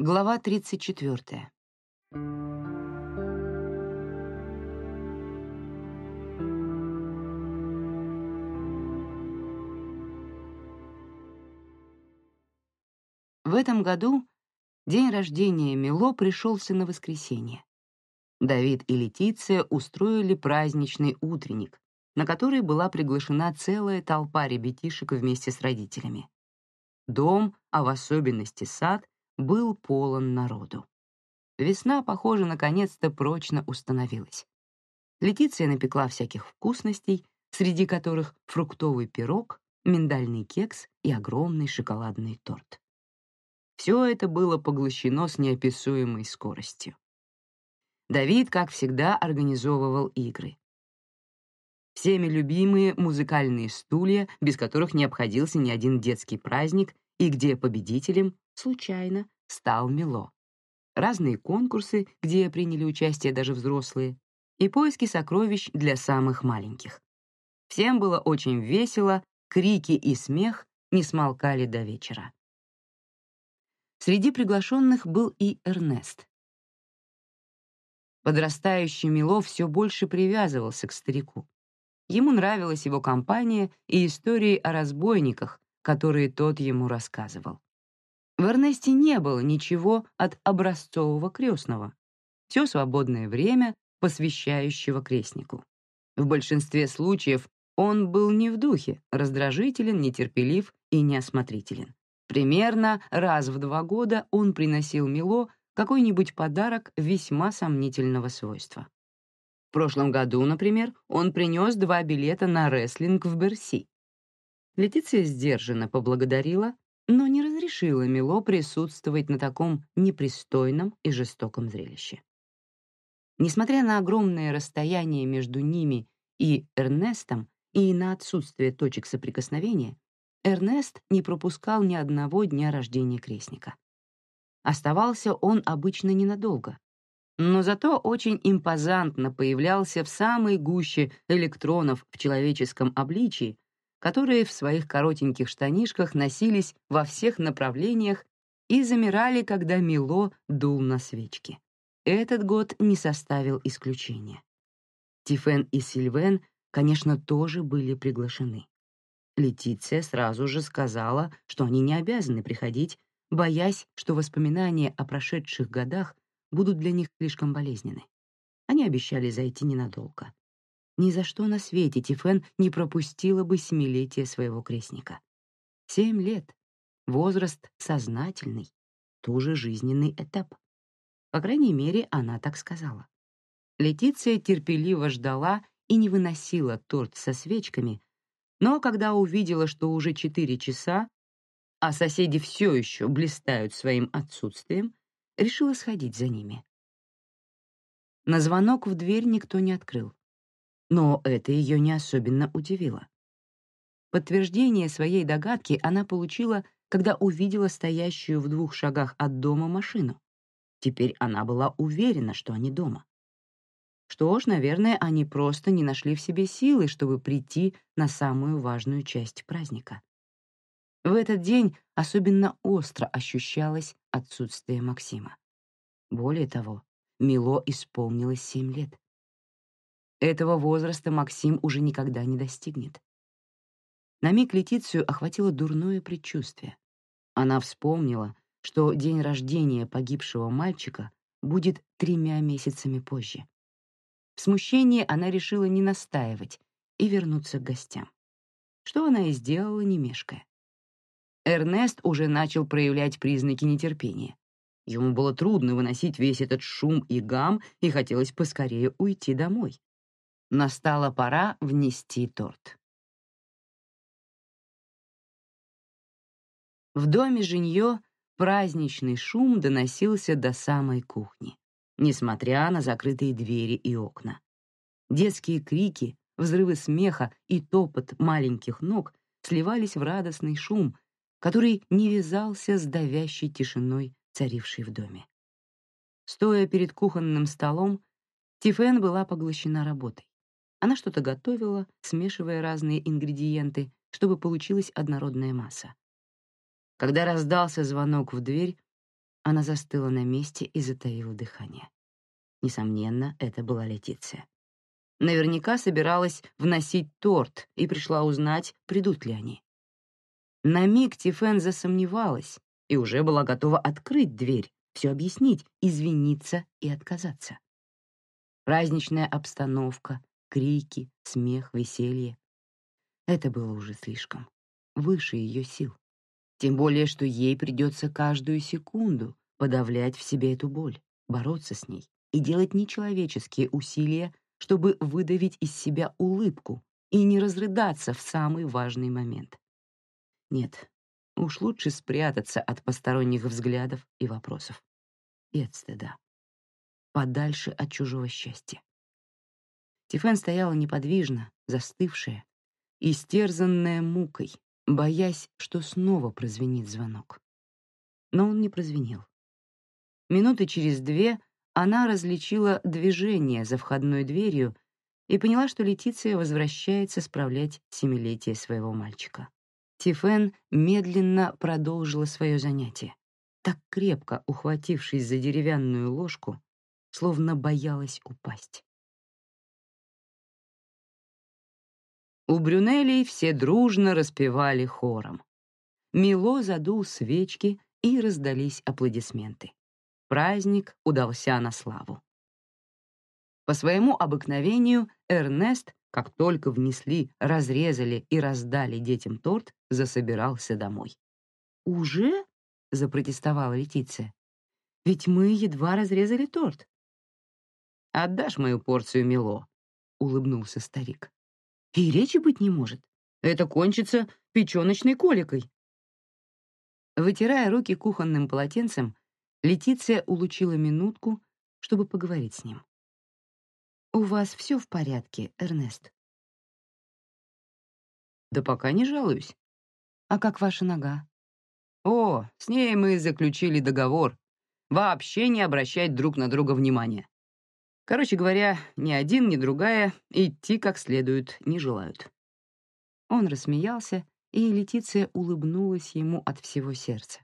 Глава 34. В этом году день рождения Мило пришелся на воскресенье. Давид и Летиция устроили праздничный утренник, на который была приглашена целая толпа ребятишек вместе с родителями. Дом, а в особенности сад, был полон народу. Весна, похоже, наконец-то прочно установилась. Летиция напекла всяких вкусностей, среди которых фруктовый пирог, миндальный кекс и огромный шоколадный торт. Все это было поглощено с неописуемой скоростью. Давид, как всегда, организовывал игры. Всеми любимые музыкальные стулья, без которых не обходился ни один детский праздник, и где победителем, случайно, стал Мило. Разные конкурсы, где приняли участие даже взрослые, и поиски сокровищ для самых маленьких. Всем было очень весело, крики и смех не смолкали до вечера. Среди приглашенных был и Эрнест, Подрастающий Мило все больше привязывался к старику. Ему нравилась его компания и истории о разбойниках, которые тот ему рассказывал. В Эрнесте не было ничего от образцового крестного. Все свободное время, посвящающего крестнику. В большинстве случаев он был не в духе, раздражителен, нетерпелив и неосмотрителен. Примерно раз в два года он приносил Мило какой-нибудь подарок весьма сомнительного свойства. В прошлом году, например, он принес два билета на рестлинг в Берси. Летиция сдержанно поблагодарила, но не разрешила Мило присутствовать на таком непристойном и жестоком зрелище. Несмотря на огромное расстояние между ними и Эрнестом и на отсутствие точек соприкосновения, Эрнест не пропускал ни одного дня рождения крестника. Оставался он обычно ненадолго, но зато очень импозантно появлялся в самой гуще электронов в человеческом обличии, которые в своих коротеньких штанишках носились во всех направлениях и замирали, когда Мило дул на свечки. Этот год не составил исключения. Тифен и Сильвен, конечно, тоже были приглашены. Летиция сразу же сказала, что они не обязаны приходить, боясь, что воспоминания о прошедших годах будут для них слишком болезненны. Они обещали зайти ненадолго. Ни за что на свете Тифен не пропустила бы семилетие своего крестника. Семь лет. Возраст сознательный, тоже жизненный этап. По крайней мере, она так сказала. Летиция терпеливо ждала и не выносила торт со свечками, но когда увидела, что уже четыре часа, а соседи все еще блистают своим отсутствием, решила сходить за ними. На звонок в дверь никто не открыл. Но это ее не особенно удивило. Подтверждение своей догадки она получила, когда увидела стоящую в двух шагах от дома машину. Теперь она была уверена, что они дома. Что ж, наверное, они просто не нашли в себе силы, чтобы прийти на самую важную часть праздника. В этот день особенно остро ощущалось отсутствие Максима. Более того, Мило исполнилось семь лет. Этого возраста Максим уже никогда не достигнет. На миг Летицию охватило дурное предчувствие. Она вспомнила, что день рождения погибшего мальчика будет тремя месяцами позже. В смущении она решила не настаивать и вернуться к гостям. Что она и сделала, не мешкая. Эрнест уже начал проявлять признаки нетерпения. Ему было трудно выносить весь этот шум и гам, и хотелось поскорее уйти домой. Настала пора внести торт. В доме Женье праздничный шум доносился до самой кухни, несмотря на закрытые двери и окна. Детские крики, взрывы смеха и топот маленьких ног сливались в радостный шум, который не вязался с давящей тишиной, царившей в доме. Стоя перед кухонным столом, Тифен была поглощена работой. Она что-то готовила, смешивая разные ингредиенты, чтобы получилась однородная масса. Когда раздался звонок в дверь, Она застыла на месте и затаила дыхание. Несомненно, это была Летиция. Наверняка собиралась вносить торт и пришла узнать, придут ли они. На миг Тифен засомневалась и уже была готова открыть дверь, все объяснить, извиниться и отказаться. Праздничная обстановка, крики, смех, веселье. Это было уже слишком, выше ее сил. Тем более, что ей придется каждую секунду подавлять в себе эту боль, бороться с ней и делать нечеловеческие усилия, чтобы выдавить из себя улыбку и не разрыдаться в самый важный момент. Нет, уж лучше спрятаться от посторонних взглядов и вопросов. И от стыда. Подальше от чужого счастья. Тифен стояла неподвижно, застывшая, истерзанная мукой, боясь, что снова прозвенит звонок. Но он не прозвенел. Минуты через две она различила движение за входной дверью и поняла, что Летиция возвращается справлять семилетие своего мальчика. Тифен медленно продолжила свое занятие, так крепко ухватившись за деревянную ложку, словно боялась упасть. У Брюнелей все дружно распевали хором. Мило задул свечки, и раздались аплодисменты. Праздник удался на славу. По своему обыкновению Эрнест, как только внесли, разрезали и раздали детям торт, засобирался домой. «Уже?» — запротестовала Летиция. «Ведь мы едва разрезали торт». «Отдашь мою порцию Мило?» — улыбнулся старик. И речи быть не может. Это кончится печёночной коликой. Вытирая руки кухонным полотенцем, Летиция улучила минутку, чтобы поговорить с ним. «У вас все в порядке, Эрнест?» «Да пока не жалуюсь». «А как ваша нога?» «О, с ней мы заключили договор. Вообще не обращать друг на друга внимания. Короче говоря, ни один, ни другая идти как следует не желают. Он рассмеялся, и Летиция улыбнулась ему от всего сердца,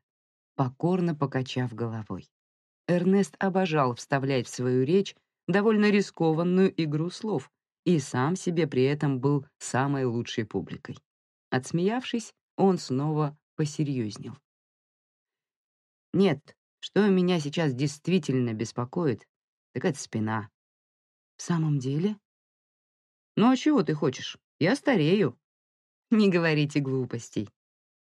покорно покачав головой. Эрнест обожал вставлять в свою речь довольно рискованную игру слов и сам себе при этом был самой лучшей публикой. Отсмеявшись, он снова посерьезнел. «Нет, что меня сейчас действительно беспокоит, так это спина. В самом деле? Ну а чего ты хочешь? Я старею. Не говорите глупостей.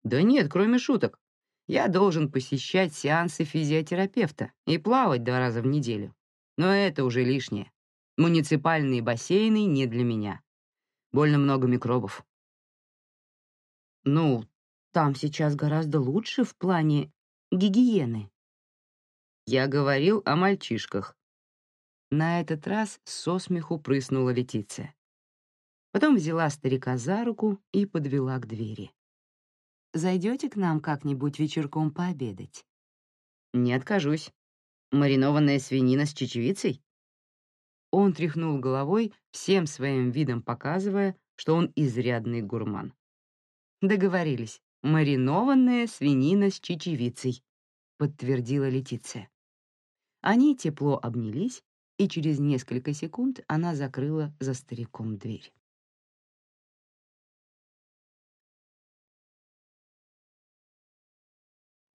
Да нет, кроме шуток. Я должен посещать сеансы физиотерапевта и плавать два раза в неделю. Но это уже лишнее. Муниципальные бассейны не для меня. Больно много микробов. Ну, там сейчас гораздо лучше в плане гигиены. Я говорил о мальчишках, на этот раз со смеху прыснула Летиция. Потом взяла старика за руку и подвела к двери. «Зайдете к нам как-нибудь вечерком пообедать?» «Не откажусь. Маринованная свинина с чечевицей?» Он тряхнул головой, всем своим видом показывая, что он изрядный гурман. «Договорились. Маринованная свинина с чечевицей», — подтвердила Летиция. Они тепло обнялись и через несколько секунд она закрыла за стариком дверь.